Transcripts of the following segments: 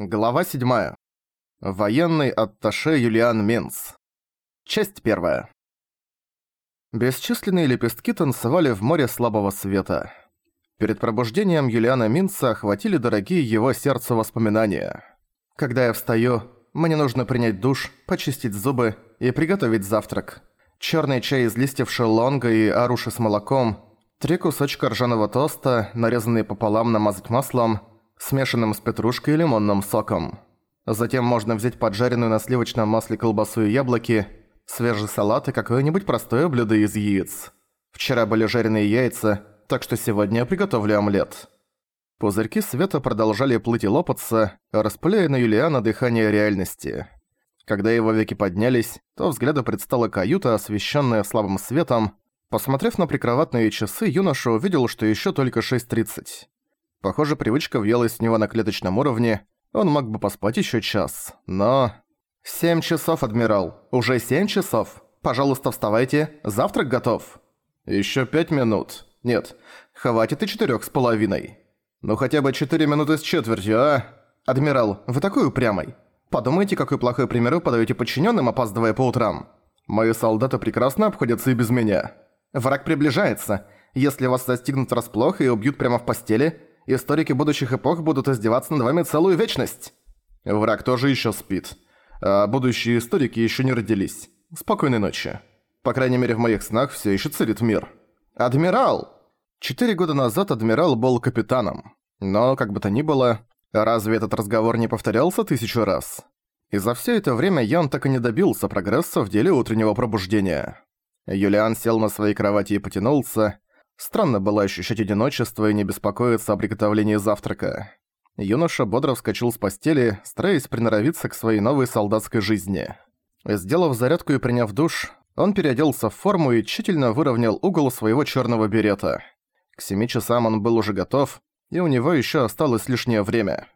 Глава 7. Военный атташе Юлиан Минц. Часть 1. Бесчисленные лепестки танцевали в море слабого света. Перед пробуждением Юлиана Минца охватили дорогие его сердцу воспоминания. «Когда я встаю, мне нужно принять душ, почистить зубы и приготовить завтрак. Чёрный чай из листьев шеллонга и аруши с молоком, три кусочка ржаного тоста, нарезанные пополам намазать маслом – смешанным с петрушкой и лимонным соком. Затем можно взять поджаренную на сливочном масле колбасу и яблоки, свежий салат и какое-нибудь простое блюдо из яиц. Вчера были жареные яйца, так что сегодня я приготовлю омлет. Пузырьки света продолжали плыть и лопаться, распыляя на Юлиана дыхание реальности. Когда его веки поднялись, то взгляду предстала каюта, освещенная слабым светом. Посмотрев на прикроватные часы, юноша увидел, что еще только 6.30. Похоже, привычка въелась в него на клеточном уровне. Он мог бы поспать еще час, но... «Семь часов, адмирал. Уже семь часов. Пожалуйста, вставайте. Завтрак готов». Еще пять минут. Нет, хватит и четырех с половиной. Ну хотя бы четыре минуты с четвертью, а? Адмирал, вы такой упрямый. Подумайте, какой плохой пример вы подаете подчиненным, опаздывая по утрам. Мои солдаты прекрасно обходятся и без меня. Враг приближается. Если вас застигнут врасплох и убьют прямо в постели, Историки будущих эпох будут издеваться над вами целую вечность. Враг тоже еще спит. А будущие историки еще не родились. Спокойной ночи. По крайней мере, в моих снах все еще царит мир. Адмирал! Четыре года назад Адмирал был капитаном. Но, как бы то ни было, разве этот разговор не повторялся тысячу раз? И за все это время Ян так и не добился прогресса в деле утреннего пробуждения. Юлиан сел на своей кровати и потянулся, Странно было ощущать одиночество и не беспокоиться о приготовлении завтрака. Юноша бодро вскочил с постели, стараясь приноровиться к своей новой солдатской жизни. Сделав зарядку и приняв душ, он переоделся в форму и тщательно выровнял угол своего черного берета. К семи часам он был уже готов, и у него еще осталось лишнее время.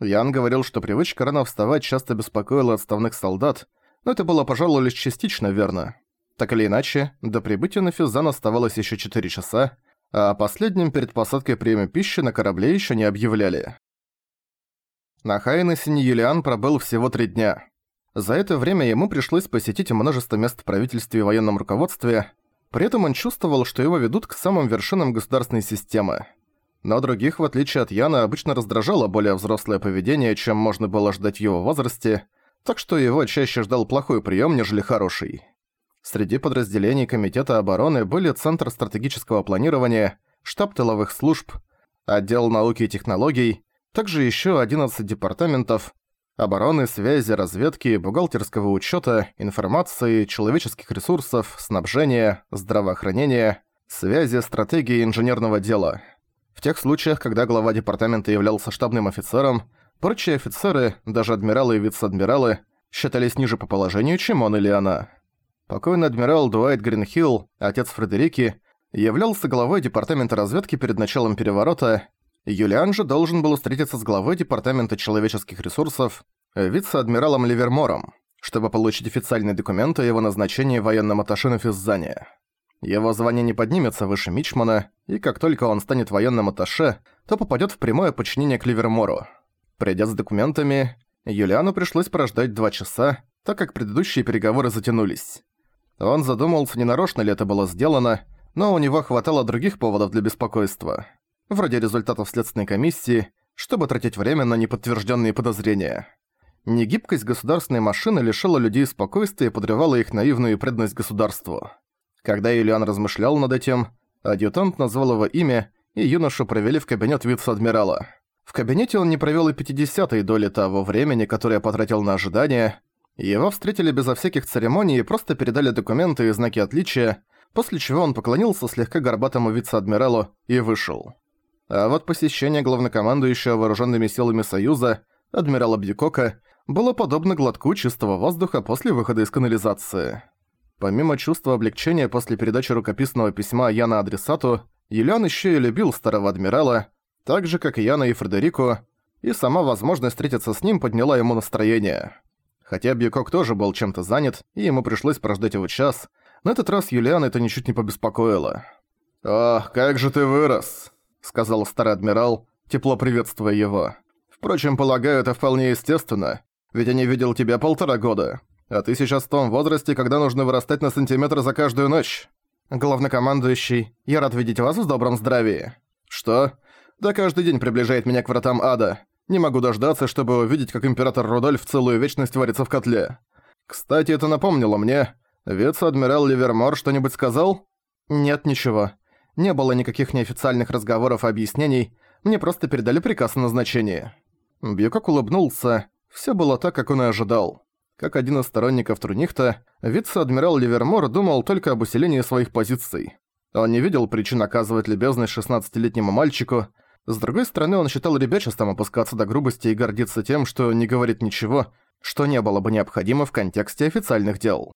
Ян говорил, что привычка рано вставать часто беспокоила отставных солдат, но это было, пожалуй, лишь частично верно. Так или иначе, до прибытия на Физан оставалось еще 4 часа, а последним перед посадкой приема пищи на корабле еще не объявляли. На Хайнесине Юлиан пробыл всего три дня. За это время ему пришлось посетить множество мест в правительстве и военном руководстве, при этом он чувствовал, что его ведут к самым вершинам государственной системы. Но других, в отличие от Яна, обычно раздражало более взрослое поведение, чем можно было ждать в его возрасте, так что его чаще ждал плохой прием, нежели хороший. Среди подразделений Комитета обороны были Центр стратегического планирования, штаб тыловых служб, отдел науки и технологий, также еще 11 департаментов обороны, связи, разведки, бухгалтерского учета, информации, человеческих ресурсов, снабжения, здравоохранения, связи, стратегии инженерного дела. В тех случаях, когда глава департамента являлся штабным офицером, прочие офицеры, даже адмиралы и вице-адмиралы, считались ниже по положению, чем он или она. Покойный адмирал Дуайт Гринхилл, отец Фредерики, являлся главой департамента разведки перед началом переворота. Юлиан же должен был встретиться с главой департамента человеческих ресурсов, вице-адмиралом Ливермором, чтобы получить официальный документ о его назначении военным атташе на Физзане. Его звание не поднимется выше Мичмана, и как только он станет военным атташе, то попадет в прямое подчинение к Ливермору. Придя с документами, Юлиану пришлось прождать два часа, так как предыдущие переговоры затянулись. Он задумался, не нарочно ли это было сделано, но у него хватало других поводов для беспокойства. Вроде результатов следственной комиссии, чтобы тратить время на неподтвержденные подозрения. Негибкость государственной машины лишила людей спокойствия и подрывала их наивную преданность государству. Когда Юлиан размышлял над этим, адъютант назвал его имя, и юношу провели в кабинет вице-адмирала. В кабинете он не провел и 50-й доли того времени, которое потратил на ожидание, его встретили безо всяких церемоний и просто передали документы и знаки отличия, после чего он поклонился слегка горбатому вице-адмиралу и вышел. А вот посещение главнокомандующего вооруженными силами Союза, адмирала Бьюкока, было подобно глотку чистого воздуха после выхода из канализации. Помимо чувства облегчения после передачи рукописного письма Яна адресату, Юлиан еще и любил старого адмирала, так же, как и Яна и Фредерико, и сама возможность встретиться с ним подняла ему настроение. Хотя Бьюкок тоже был чем-то занят, и ему пришлось прождать его час, на этот раз Юлиан это ничуть не побеспокоило. «Ох, как же ты вырос!» — сказал старый адмирал, тепло приветствуя его. Впрочем, полагаю, это вполне естественно, ведь я не видел тебя полтора года. А ты сейчас в том возрасте, когда нужно вырастать на сантиметр за каждую ночь. Главнокомандующий, я рад видеть вас в добром здравии. Что? Да каждый день приближает меня к вратам ада. Не могу дождаться, чтобы увидеть, как император Рудольф целую вечность варится в котле. Кстати, это напомнило мне. Вице-адмирал Ливермор что-нибудь сказал? Нет, ничего. Не было никаких неофициальных разговоров и объяснений, мне просто передали приказ о назначении. Бьюкок улыбнулся. Все было так, как он и ожидал. Как один из сторонников Трунихта, вице-адмирал Ливермор думал только об усилении своих позиций. Он не видел причин оказывать любезность 16-летнему мальчику. С другой стороны, он считал ребячеством опускаться до грубости и гордиться тем, что не говорит ничего, что не было бы необходимо в контексте официальных дел.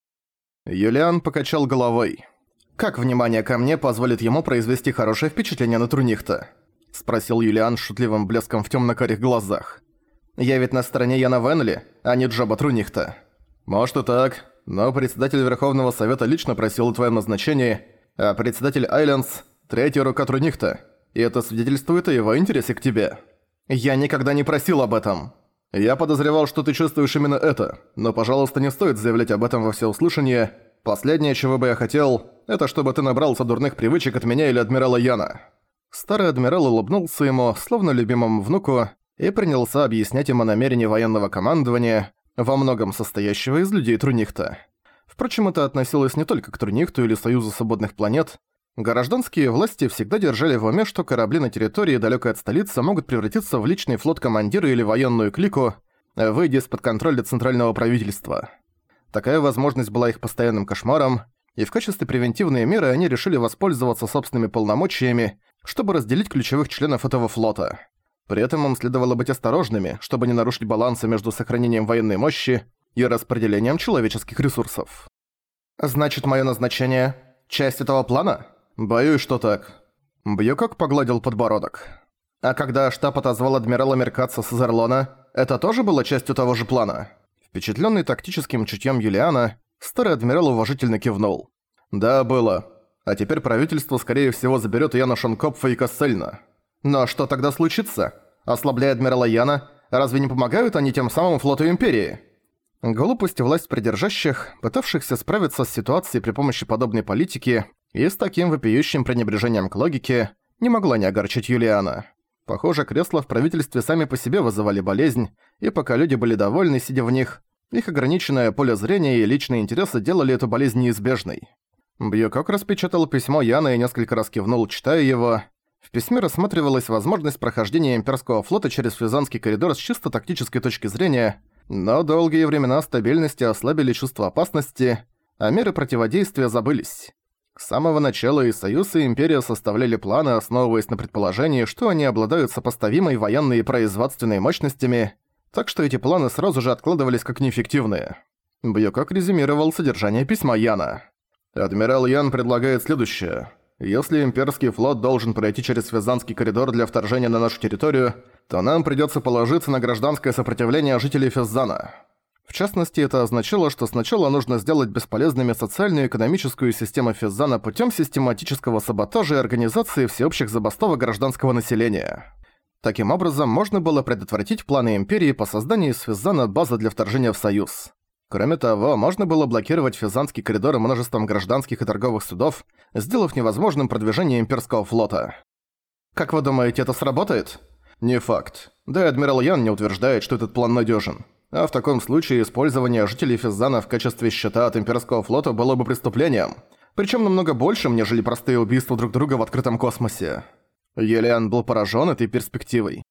Юлиан покачал головой. «Как внимание ко мне позволит ему произвести хорошее впечатление на Трунихта?» — спросил Юлиан с шутливым блеском в тёмно-карих глазах. «Я ведь на стороне Яна Венли, а не Джоба Трунихта». «Может и так, но председатель Верховного Совета лично просил о твоем назначении, а председатель Айлендс – третья рука Трунихта, и это свидетельствует о его интересе к тебе». «Я никогда не просил об этом». «Я подозревал, что ты чувствуешь именно это, но, пожалуйста, не стоит заявлять об этом во всеуслышание. Последнее, чего бы я хотел, это чтобы ты набрался дурных привычек от меня или Адмирала Яна». Старый адмирал улыбнулся ему, словно любимому внуку, и принялся объяснять ему намерения военного командования, во многом состоящего из людей Трунихта. Впрочем, это относилось не только к Трунихту или Союзу свободных планет. Гражданские власти всегда держали в уме, что корабли на территории далекой от столицы могут превратиться в личный флот командира или военную клику, выйдя из-под контроля центрального правительства. Такая возможность была их постоянным кошмаром, и в качестве превентивной меры они решили воспользоваться собственными полномочиями чтобы разделить ключевых членов этого флота. При этом им следовало быть осторожными, чтобы не нарушить баланса между сохранением военной мощи и распределением человеческих ресурсов. «Значит, мое назначение – часть этого плана?» «Боюсь, что так». Бьюкок погладил подбородок. «А когда штаб отозвал адмирала Меркатца с Изерлона, это тоже было частью того же плана?» Впечатленный тактическим чутьем Юлиана, старый адмирал уважительно кивнул. «Да, было. А теперь правительство, скорее всего, заберет Яна Шонкопфа и Кассельна. Но что тогда случится? Ослабляя адмирала Яна, разве не помогают они тем самым флоту Империи? Глупость власть придержащих, пытавшихся справиться с ситуацией при помощи подобной политики и с таким вопиющим пренебрежением к логике, не могла не огорчить Юлиана. Похоже, кресла в правительстве сами по себе вызывали болезнь, и пока люди были довольны, сидя в них, их ограниченное поле зрения и личные интересы делали эту болезнь неизбежной. Бьюкок распечатал письмо Яна и несколько раз кивнул, читая его. В письме рассматривалась возможность прохождения имперского флота через Физанский коридор с чисто тактической точки зрения, но долгие времена стабильности ослабили чувство опасности, а меры противодействия забылись. С самого начала и Союз, и Империя составляли планы, основываясь на предположении, что они обладают сопоставимой военной и производственной мощностями, так что эти планы сразу же откладывались как неэффективные. Бьюкок резюмировал содержание письма Яна. Адмирал Ян предлагает следующее. Если имперский флот должен пройти через Физанский коридор для вторжения на нашу территорию, то нам придётся положиться на гражданское сопротивление жителей Физзана. В частности, это означало, что сначала нужно сделать бесполезными социальную и экономическую систему Физзана путём систематического саботажа и организации всеобщих забастовок гражданского населения. Таким образом, можно было предотвратить планы Империи по созданию из Физзана базы для вторжения в Союз. Кроме того, можно было блокировать Физанский коридор множеством гражданских и торговых судов, сделав невозможным продвижение имперского флота. Как вы думаете, это сработает? Не факт. Да и адмирал Ян не утверждает, что этот план надежен. А в таком случае использование жителей Физана в качестве щита от имперского флота было бы преступлением. Причем намного большим, нежели простые убийства друг друга в открытом космосе. Елиан был поражен этой перспективой.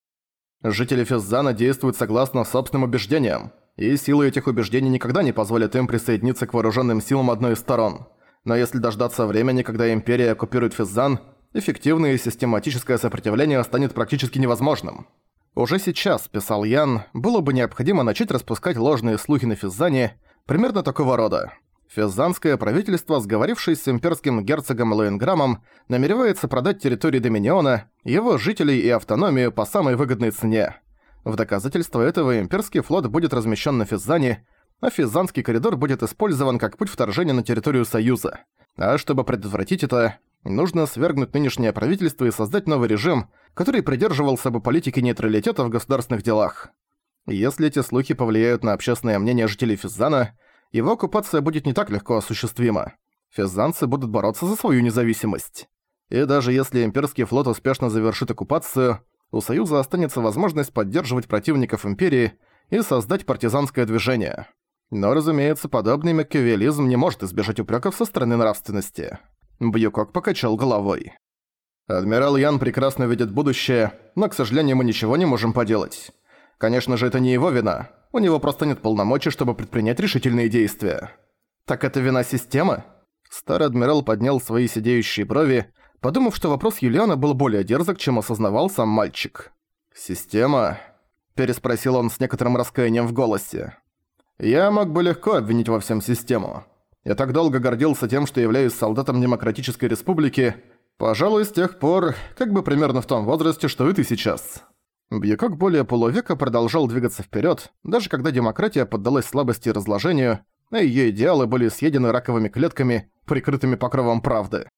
Жители Физзана действуют согласно собственным убеждениям, и силы этих убеждений никогда не позволят им присоединиться к вооруженным силам одной из сторон. Но если дождаться времени, когда Империя оккупирует Физзан, эффективное и систематическое сопротивление станет практически невозможным. Уже сейчас, писал Ян, было бы необходимо начать распускать ложные слухи на Физзане, примерно такого рода. Физзанское правительство, сговорившись с имперским герцогом Лоинграмом, намеревается продать территории Доминиона, его жителей и автономию по самой выгодной цене. В доказательство этого имперский флот будет размещен на Физзане, а Физзанский коридор будет использован как путь вторжения на территорию Союза. А чтобы предотвратить это, нужно свергнуть нынешнее правительство и создать новый режим, который придерживался бы политики нейтралитета в государственных делах. Если эти слухи повлияют на общественное мнение жителей Физзана, его оккупация будет не так легко осуществима. Физзанцы будут бороться за свою независимость. И даже если имперский флот успешно завершит оккупацию, у Союза останется возможность поддерживать противников Империи и создать партизанское движение. Но, разумеется, подобный макиавелизм не может избежать упреков со стороны нравственности. Бьюкок покачал головой. «Адмирал Ян прекрасно видит будущее, но, к сожалению, мы ничего не можем поделать. Конечно же, это не его вина. У него просто нет полномочий, чтобы предпринять решительные действия. Так это вина системы? Старый адмирал поднял свои сидеющие брови, подумав, что вопрос Юлиана был более дерзок, чем осознавал сам мальчик. «Система?» – переспросил он с некоторым раскаянием в голосе. «Я мог бы легко обвинить во всем систему. Я так долго гордился тем, что являюсь солдатом Демократической Республики, пожалуй, с тех пор, как бы примерно в том возрасте, что и ты сейчас». Бьякок более полувека продолжал двигаться вперед, даже когда демократия поддалась слабости и разложению, а ее идеалы были съедены раковыми клетками, прикрытыми покровом правды.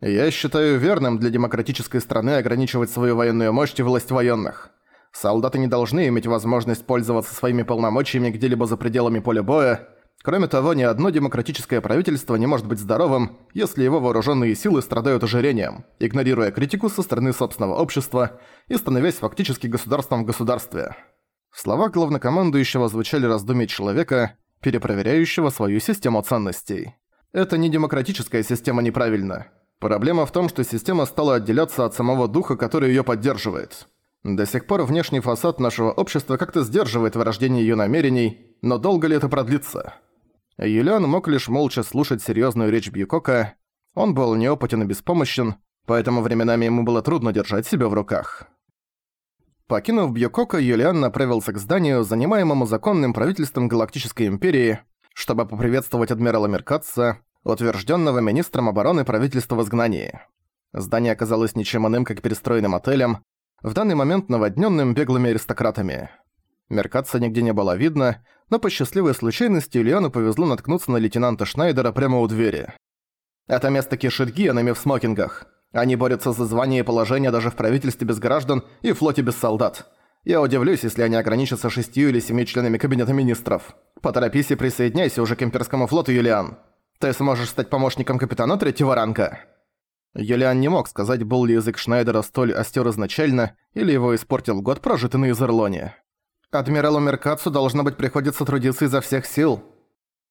Я считаю верным для демократической страны ограничивать свою военную мощь и власть военных. Солдаты не должны иметь возможность пользоваться своими полномочиями где-либо за пределами поля боя, Кроме того, ни одно демократическое правительство не может быть здоровым, если его вооруженные силы страдают ожирением, игнорируя критику со стороны собственного общества и становясь фактически государством в государстве. В словах главнокомандующего звучали раздумья человека, перепроверяющего свою систему ценностей. Это не демократическая система неправильно. Проблема в том, что система стала отделяться от самого духа, который её поддерживает. До сих пор внешний фасад нашего общества как-то сдерживает вырождение её намерений, но долго ли это продлится? Юлиан мог лишь молча слушать серьезную речь Бьюкока. Он был неопытен и беспомощен, поэтому временами ему было трудно держать себя в руках. Покинув Бьюкока, Юлиан направился к зданию, занимаемому законным правительством Галактической Империи, чтобы поприветствовать адмирала Меркатца, утвержденного министром обороны правительства в изгнании. Здание оказалось ничем иным, как перестроенным отелем, в данный момент наводненным беглыми аристократами. Меркатца нигде не было видно, но по счастливой случайности Ильяну повезло наткнуться на лейтенанта Шнайдера прямо у двери. Это место кишит гиенами в смокингах. Они борются за звание и положение даже в правительстве без граждан и флоте без солдат. Я удивлюсь, если они ограничатся шестью или семью членами кабинета министров. Поторопись и присоединяйся уже к имперскому флоту, Юлиан. Ты сможешь стать помощником капитана третьего ранга. Юлиан не мог сказать, был ли язык Шнайдера столь остер изначально, или его испортил год, прожитый на Изерлоне. Адмиралу Меркацу должно быть приходится трудиться изо всех сил.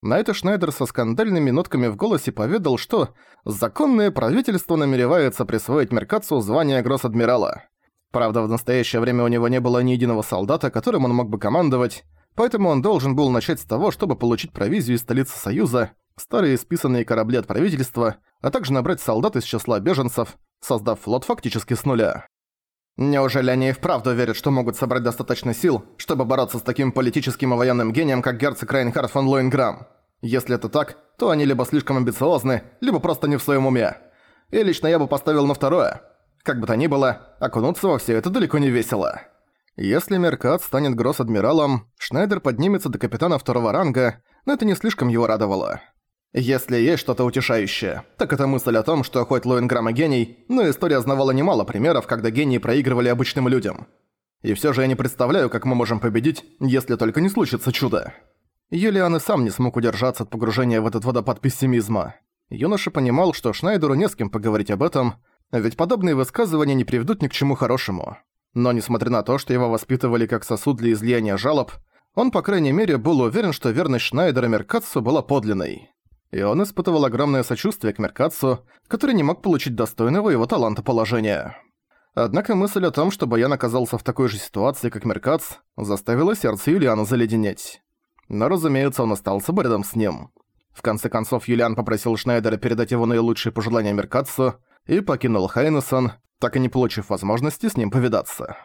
На это Шнайдер со скандальными нотками в голосе поведал, что законное правительство намеревается присвоить Меркацу звание гросс-адмирала. Правда, в настоящее время у него не было ни единого солдата, которым он мог бы командовать, поэтому он должен был начать с того, чтобы получить провизию из столицы Союза, старые списанные корабли от правительства, а также набрать солдат из числа беженцев, создав флот фактически с нуля. Неужели они и вправду верят, что могут собрать достаточно сил, чтобы бороться с таким политическим и военным гением, как герцог Рейнхард фон Лоинграм? Если это так, то они либо слишком амбициозны, либо просто не в своем уме. И лично я бы поставил на второе. Как бы то ни было, окунуться во все это далеко не весело. Если Меркат станет гросс-адмиралом, Шнайдер поднимется до капитана второго ранга, но это не слишком его радовало. Если есть что-то утешающее, так это мысль о том, что хоть Лоинграм и гений, но история знавала немало примеров, когда гении проигрывали обычным людям. И всё же я не представляю, как мы можем победить, если только не случится чудо. Юлиан и сам не смог удержаться от погружения в этот водопад пессимизма. Юноша понимал, что Шнайдеру не с кем поговорить об этом, ведь подобные высказывания не приведут ни к чему хорошему. Но несмотря на то, что его воспитывали как сосуд для излияния жалоб, он, по крайней мере, был уверен, что верность Шнайдера Меркатсу была подлинной и он испытывал огромное сочувствие к Меркацу, который не мог получить достойного его таланта положения. Однако мысль о том, что Баян оказался в такой же ситуации, как Меркац, заставила сердце Юлиана заледенеть. Но, разумеется, он остался бы рядом с ним. В конце концов, Юлиан попросил Шнайдера передать его наилучшие пожелания Меркацу и покинул Хайнесон, так и не получив возможности с ним повидаться.